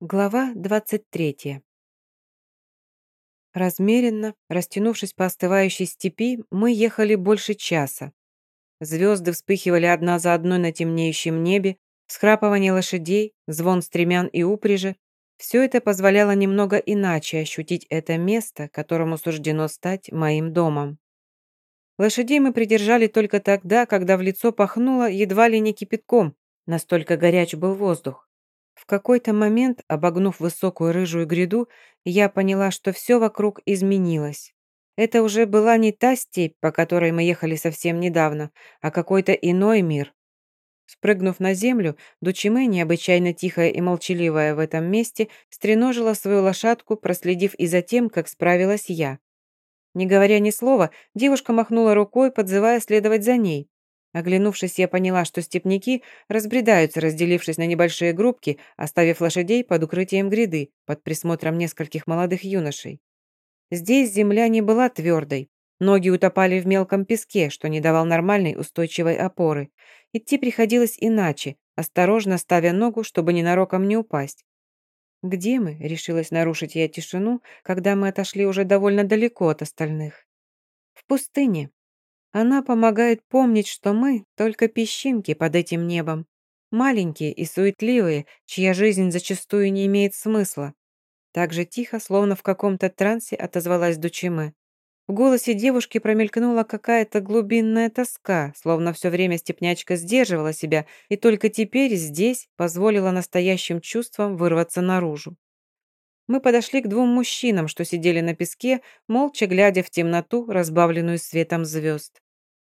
Глава 23. Размеренно, растянувшись по остывающей степи, мы ехали больше часа. Звезды вспыхивали одна за одной на темнеющем небе, схрапывание лошадей, звон стремян и упряжи. Все это позволяло немного иначе ощутить это место, которому суждено стать моим домом. Лошадей мы придержали только тогда, когда в лицо пахнуло едва ли не кипятком, настолько горяч был воздух. В какой-то момент, обогнув высокую рыжую гряду, я поняла, что все вокруг изменилось. Это уже была не та степь, по которой мы ехали совсем недавно, а какой-то иной мир. Спрыгнув на землю, Дучиме, необычайно тихая и молчаливая в этом месте, стреножила свою лошадку, проследив и за тем, как справилась я. Не говоря ни слова, девушка махнула рукой, подзывая следовать за ней. Оглянувшись, я поняла, что степняки разбредаются, разделившись на небольшие группки, оставив лошадей под укрытием гряды, под присмотром нескольких молодых юношей. Здесь земля не была твердой. Ноги утопали в мелком песке, что не давал нормальной устойчивой опоры. Идти приходилось иначе, осторожно ставя ногу, чтобы ненароком не упасть. «Где мы?» — решилась нарушить я тишину, когда мы отошли уже довольно далеко от остальных. «В пустыне», она помогает помнить, что мы — только песчинки под этим небом. Маленькие и суетливые, чья жизнь зачастую не имеет смысла. Так же тихо, словно в каком-то трансе, отозвалась Дучиме. В голосе девушки промелькнула какая-то глубинная тоска, словно все время степнячка сдерживала себя и только теперь здесь позволила настоящим чувствам вырваться наружу. Мы подошли к двум мужчинам, что сидели на песке, молча глядя в темноту, разбавленную светом звезд.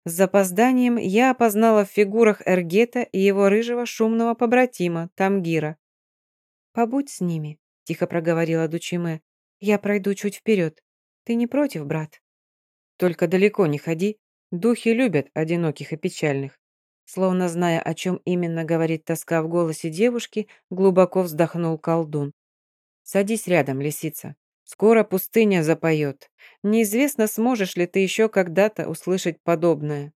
С запозданием я опознала в фигурах Эргета и его рыжего шумного побратима, Тамгира. «Побудь с ними», — тихо проговорила Дучиме. «Я пройду чуть вперед. Ты не против, брат?» «Только далеко не ходи. Духи любят одиноких и печальных». Словно зная, о чем именно говорит тоска в голосе девушки, глубоко вздохнул колдун. «Садись рядом, лисица. Скоро пустыня запоет. Неизвестно, сможешь ли ты еще когда-то услышать подобное.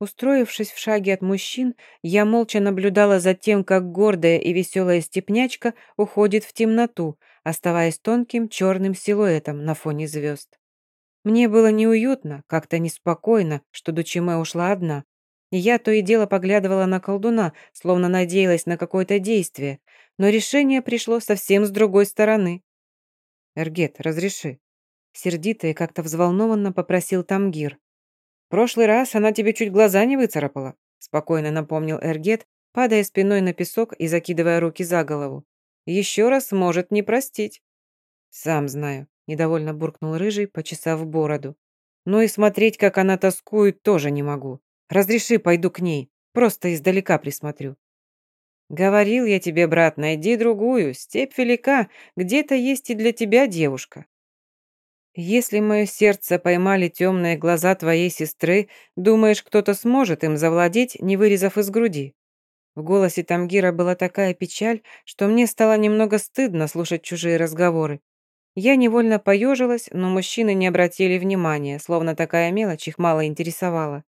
Устроившись в шаге от мужчин, я молча наблюдала за тем, как гордая и веселая степнячка уходит в темноту, оставаясь тонким черным силуэтом на фоне звезд. Мне было неуютно, как-то неспокойно, что Дучиме ушла одна. Я то и дело поглядывала на колдуна, словно надеялась на какое-то действие, но решение пришло совсем с другой стороны. «Эргет, разреши». Сердито и как-то взволнованно попросил Тамгир. «Прошлый раз она тебе чуть глаза не выцарапала», спокойно напомнил Эргет, падая спиной на песок и закидывая руки за голову. «Еще раз может не простить». «Сам знаю», недовольно буркнул Рыжий, почесав бороду. «Ну и смотреть, как она тоскует, тоже не могу. Разреши, пойду к ней. Просто издалека присмотрю». «Говорил я тебе, брат, найди другую. Степь велика. Где-то есть и для тебя девушка». «Если мое сердце поймали темные глаза твоей сестры, думаешь, кто-то сможет им завладеть, не вырезав из груди?» В голосе Тамгира была такая печаль, что мне стало немного стыдно слушать чужие разговоры. Я невольно поежилась, но мужчины не обратили внимания, словно такая мелочь их мало интересовала.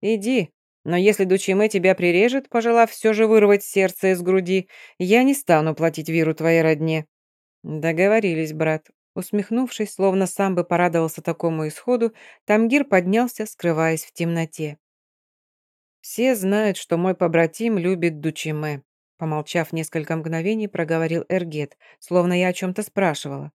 «Иди, но если Дучиме тебя прирежет, пожелав все же вырвать сердце из груди, я не стану платить виру твоей родне». «Договорились, брат». Усмехнувшись, словно сам бы порадовался такому исходу, Тамгир поднялся, скрываясь в темноте. «Все знают, что мой побратим любит Дучиме», помолчав несколько мгновений, проговорил Эргет, словно я о чем-то спрашивала.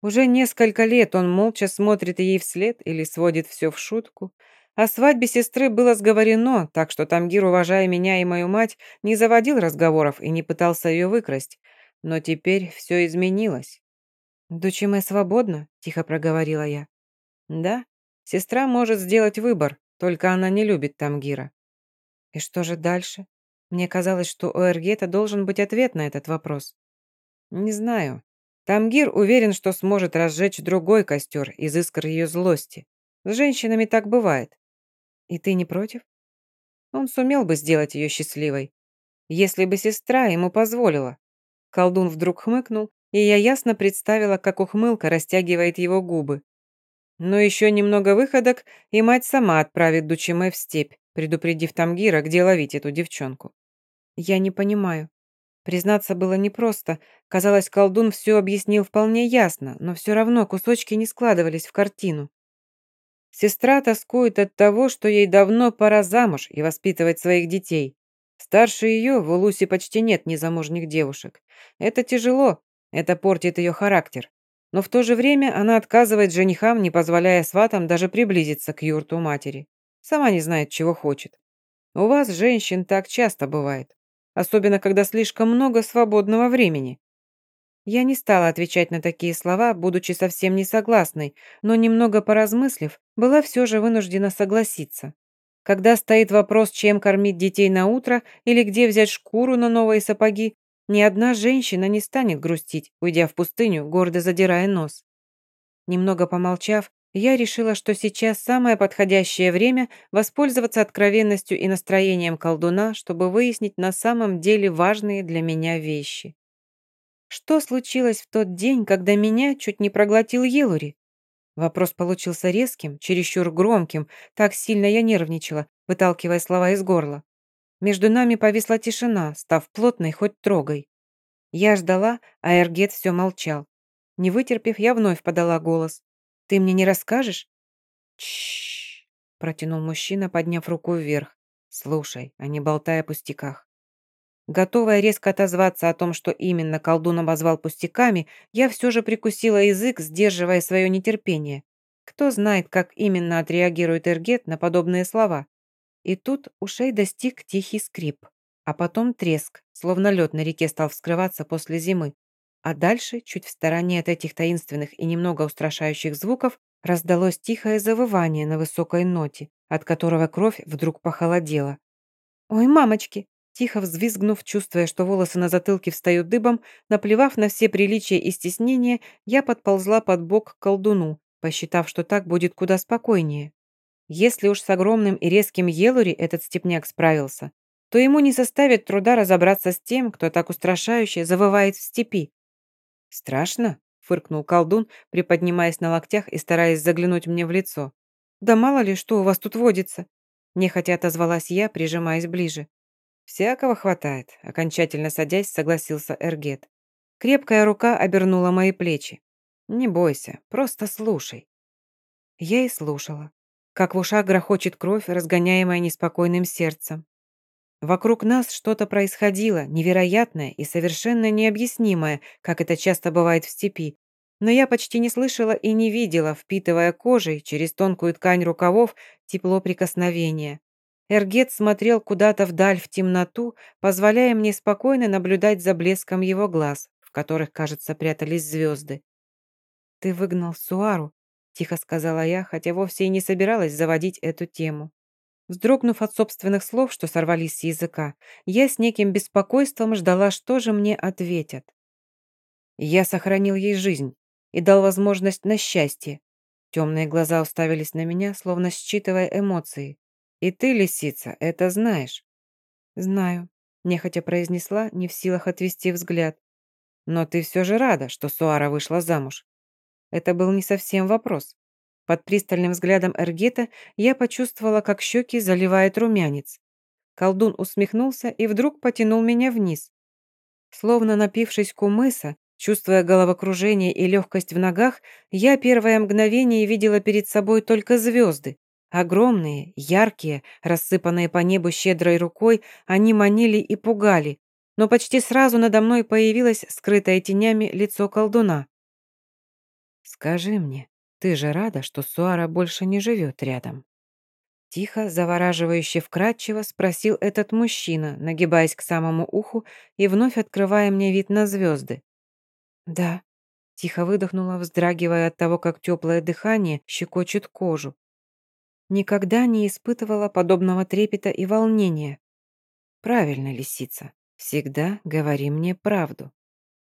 Уже несколько лет он молча смотрит ей вслед или сводит все в шутку, о свадьбе сестры было сговорено, так что Тамгир, уважая меня и мою мать, не заводил разговоров и не пытался ее выкрасть. Но теперь все изменилось. «Дучиме свободна?» – тихо проговорила я. «Да, сестра может сделать выбор, только она не любит Тамгира». «И что же дальше?» Мне казалось, что у Эргета должен быть ответ на этот вопрос. «Не знаю. Тамгир уверен, что сможет разжечь другой костер из искр ее злости. С женщинами так бывает. И ты не против? Он сумел бы сделать ее счастливой, если бы сестра ему позволила. Колдун вдруг хмыкнул, и я ясно представила, как ухмылка растягивает его губы. Но еще немного выходок, и мать сама отправит Дучиме в степь, предупредив Тамгира, где ловить эту девчонку. Я не понимаю. Признаться было непросто. Казалось, колдун все объяснил вполне ясно, но все равно кусочки не складывались в картину. Сестра тоскует от того, что ей давно пора замуж и воспитывать своих детей. Старше ее в Улусе почти нет незамужних девушек. Это тяжело, это портит ее характер. Но в то же время она отказывает женихам, не позволяя сватам даже приблизиться к юрту матери. Сама не знает, чего хочет. У вас, женщин, так часто бывает. Особенно, когда слишком много свободного времени. Я не стала отвечать на такие слова, будучи совсем не согласной, но немного поразмыслив, была все же вынуждена согласиться. Когда стоит вопрос, чем кормить детей на утро или где взять шкуру на новые сапоги, ни одна женщина не станет грустить, уйдя в пустыню, гордо задирая нос. Немного помолчав, я решила, что сейчас самое подходящее время воспользоваться откровенностью и настроением колдуна, чтобы выяснить на самом деле важные для меня вещи. Что случилось в тот день, когда меня чуть не проглотил Елури? Вопрос получился резким, чересчур громким, так сильно я нервничала, выталкивая слова из горла. Между нами повисла тишина, став плотной хоть трогой. Я ждала, а Эргет все молчал. Не вытерпев, я вновь подала голос. «Ты мне не расскажешь?» «Чшш», протянул мужчина, подняв руку вверх. «Слушай, а не болтай о пустяках. Готовая резко отозваться о том, что именно колдун обозвал пустяками, я все же прикусила язык, сдерживая свое нетерпение. Кто знает, как именно отреагирует Эргет на подобные слова. И тут ушей достиг тихий скрип, а потом треск, словно лед на реке стал вскрываться после зимы. А дальше, чуть в стороне от этих таинственных и немного устрашающих звуков, раздалось тихое завывание на высокой ноте, от которого кровь вдруг похолодела. «Ой, мамочки!» Тихо взвизгнув, чувствуя, что волосы на затылке встают дыбом, наплевав на все приличия и стеснения, я подползла под бок к колдуну, посчитав, что так будет куда спокойнее. Если уж с огромным и резким Елури этот степняк справился, то ему не составит труда разобраться с тем, кто так устрашающе завывает в степи. «Страшно?» — фыркнул колдун, приподнимаясь на локтях и стараясь заглянуть мне в лицо. «Да мало ли, что у вас тут водится!» Нехотя отозвалась я, прижимаясь ближе. «Всякого хватает», — окончательно садясь, согласился Эргет. Крепкая рука обернула мои плечи. «Не бойся, просто слушай». Я и слушала, как в ушах грохочет кровь, разгоняемая неспокойным сердцем. Вокруг нас что-то происходило, невероятное и совершенно необъяснимое, как это часто бывает в степи, но я почти не слышала и не видела, впитывая кожей через тонкую ткань рукавов тепло прикосновения. Эргет смотрел куда-то вдаль в темноту, позволяя мне спокойно наблюдать за блеском его глаз, в которых, кажется, прятались звезды. «Ты выгнал Суару», — тихо сказала я, хотя вовсе и не собиралась заводить эту тему. Вздрогнув от собственных слов, что сорвались с языка, я с неким беспокойством ждала, что же мне ответят. Я сохранил ей жизнь и дал возможность на счастье. Темные глаза уставились на меня, словно считывая эмоции. И ты, лисица, это знаешь?» «Знаю», — нехотя произнесла, не в силах отвести взгляд. «Но ты все же рада, что Суара вышла замуж?» Это был не совсем вопрос. Под пристальным взглядом Эргета я почувствовала, как щеки заливает румянец. Колдун усмехнулся и вдруг потянул меня вниз. Словно напившись кумыса, чувствуя головокружение и легкость в ногах, я первое мгновение видела перед собой только звезды, Огромные, яркие, рассыпанные по небу щедрой рукой, они манили и пугали, но почти сразу надо мной появилось скрытое тенями лицо колдуна. «Скажи мне, ты же рада, что Суара больше не живет рядом?» Тихо, завораживающе вкрадчиво спросил этот мужчина, нагибаясь к самому уху и вновь открывая мне вид на звезды. «Да», — тихо выдохнула, вздрагивая от того, как теплое дыхание щекочет кожу. Никогда не испытывала подобного трепета и волнения. Правильно, лисица, всегда говори мне правду.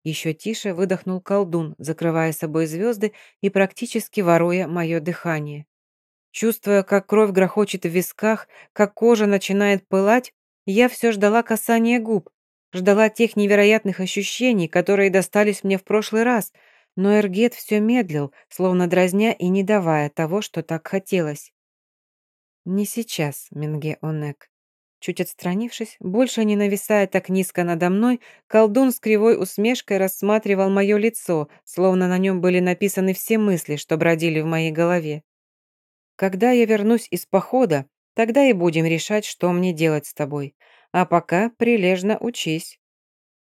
Еще тише выдохнул колдун, закрывая собой звезды и практически воруя мое дыхание. Чувствуя, как кровь грохочет в висках, как кожа начинает пылать, я все ждала касания губ, ждала тех невероятных ощущений, которые достались мне в прошлый раз, но Эргет все медлил, словно дразня и не давая того, что так хотелось. «Не сейчас, Минге Онек. Чуть отстранившись, больше не нависая так низко надо мной, колдун с кривой усмешкой рассматривал мое лицо, словно на нем были написаны все мысли, что бродили в моей голове. «Когда я вернусь из похода, тогда и будем решать, что мне делать с тобой. А пока прилежно учись».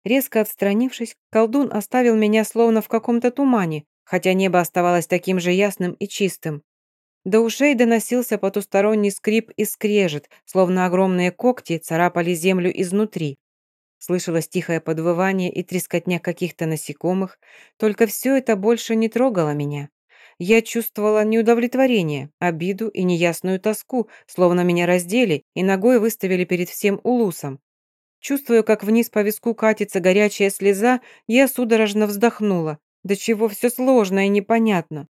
Резко отстранившись, колдун оставил меня словно в каком-то тумане, хотя небо оставалось таким же ясным и чистым. До ушей доносился потусторонний скрип и скрежет, словно огромные когти царапали землю изнутри. Слышалось тихое подвывание и трескотня каких-то насекомых, только все это больше не трогало меня. Я чувствовала неудовлетворение, обиду и неясную тоску, словно меня раздели и ногой выставили перед всем улусом. Чувствуя, как вниз по виску катится горячая слеза, я судорожно вздохнула. До чего все сложно и непонятно.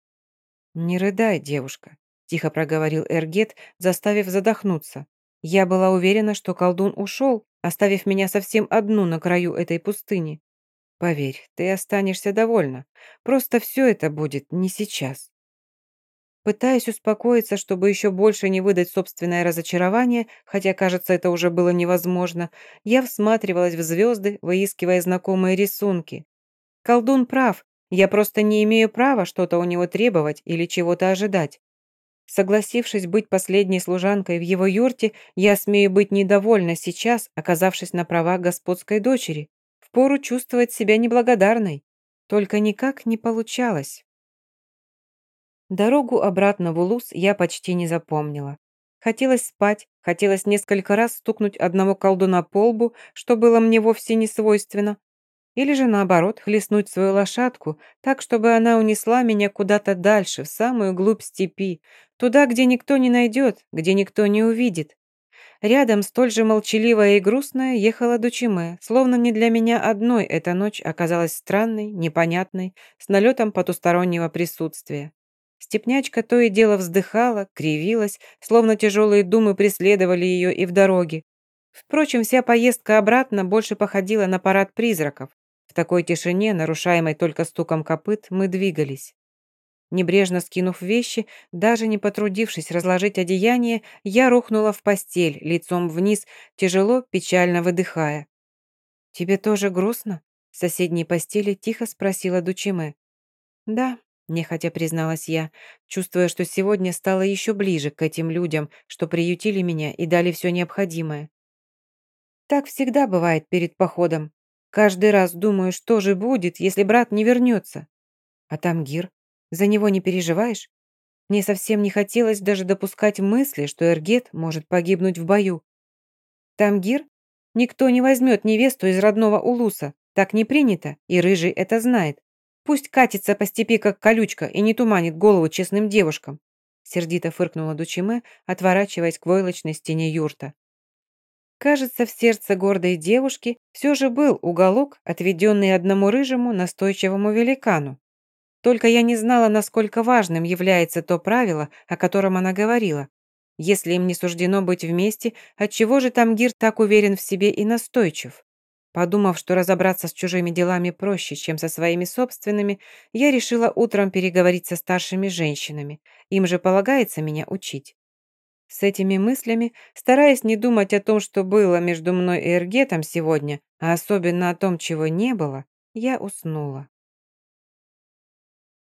«Не рыдай, девушка тихо проговорил Эргет, заставив задохнуться. Я была уверена, что колдун ушел, оставив меня совсем одну на краю этой пустыни. Поверь, ты останешься довольна. Просто все это будет не сейчас. Пытаясь успокоиться, чтобы еще больше не выдать собственное разочарование, хотя, кажется, это уже было невозможно, я всматривалась в звезды, выискивая знакомые рисунки. Колдун прав, я просто не имею права что-то у него требовать или чего-то ожидать. Согласившись быть последней служанкой в его юрте, я смею быть недовольна сейчас, оказавшись на правах господской дочери. Впору чувствовать себя неблагодарной. Только никак не получалось. Дорогу обратно в Улус я почти не запомнила. Хотелось спать, хотелось несколько раз стукнуть одного колдуна по лбу, что было мне вовсе не свойственно, или же наоборот, хлестнуть свою лошадку, так, чтобы она унесла меня куда-то дальше, в самую глубь степи, туда, где никто не найдет, где никто не увидит. Рядом, столь же молчаливая и грустная, ехала Дучиме, словно не для меня одной эта ночь оказалась странной, непонятной, с налетом потустороннего присутствия. Степнячка то и дело вздыхала, кривилась, словно тяжелые думы преследовали ее и в дороге. Впрочем, вся поездка обратно больше походила на парад призраков. В такой тишине, нарушаемой только стуком копыт, мы двигались. Небрежно скинув вещи, даже не потрудившись разложить одеяние, я рухнула в постель, лицом вниз, тяжело, печально выдыхая. «Тебе тоже грустно?» В соседней постели тихо спросила Дучиме. «Да», — нехотя призналась я, чувствуя, что сегодня стала еще ближе к этим людям, что приютили меня и дали все необходимое. «Так всегда бывает перед походом. Каждый раз думаю, что же будет, если брат не вернется. А там Гир. За него не переживаешь? Мне совсем не хотелось даже допускать мысли, что Эргет может погибнуть в бою. Тамгир? Никто не возьмет невесту из родного Улуса. Так не принято, и Рыжий это знает. Пусть катится по степи, как колючка, и не туманит голову честным девушкам. Сердито фыркнула Дучиме, отворачиваясь к войлочной стене юрта. Кажется, в сердце гордой девушки все же был уголок, отведенный одному рыжему настойчивому великану. Только я не знала, насколько важным является то правило, о котором она говорила. Если им не суждено быть вместе, отчего же Тамгир так уверен в себе и настойчив? Подумав, что разобраться с чужими делами проще, чем со своими собственными, я решила утром переговорить со старшими женщинами. Им же полагается меня учить. С этими мыслями, стараясь не думать о том, что было между мной и Эргетом сегодня, а особенно о том, чего не было, я уснула.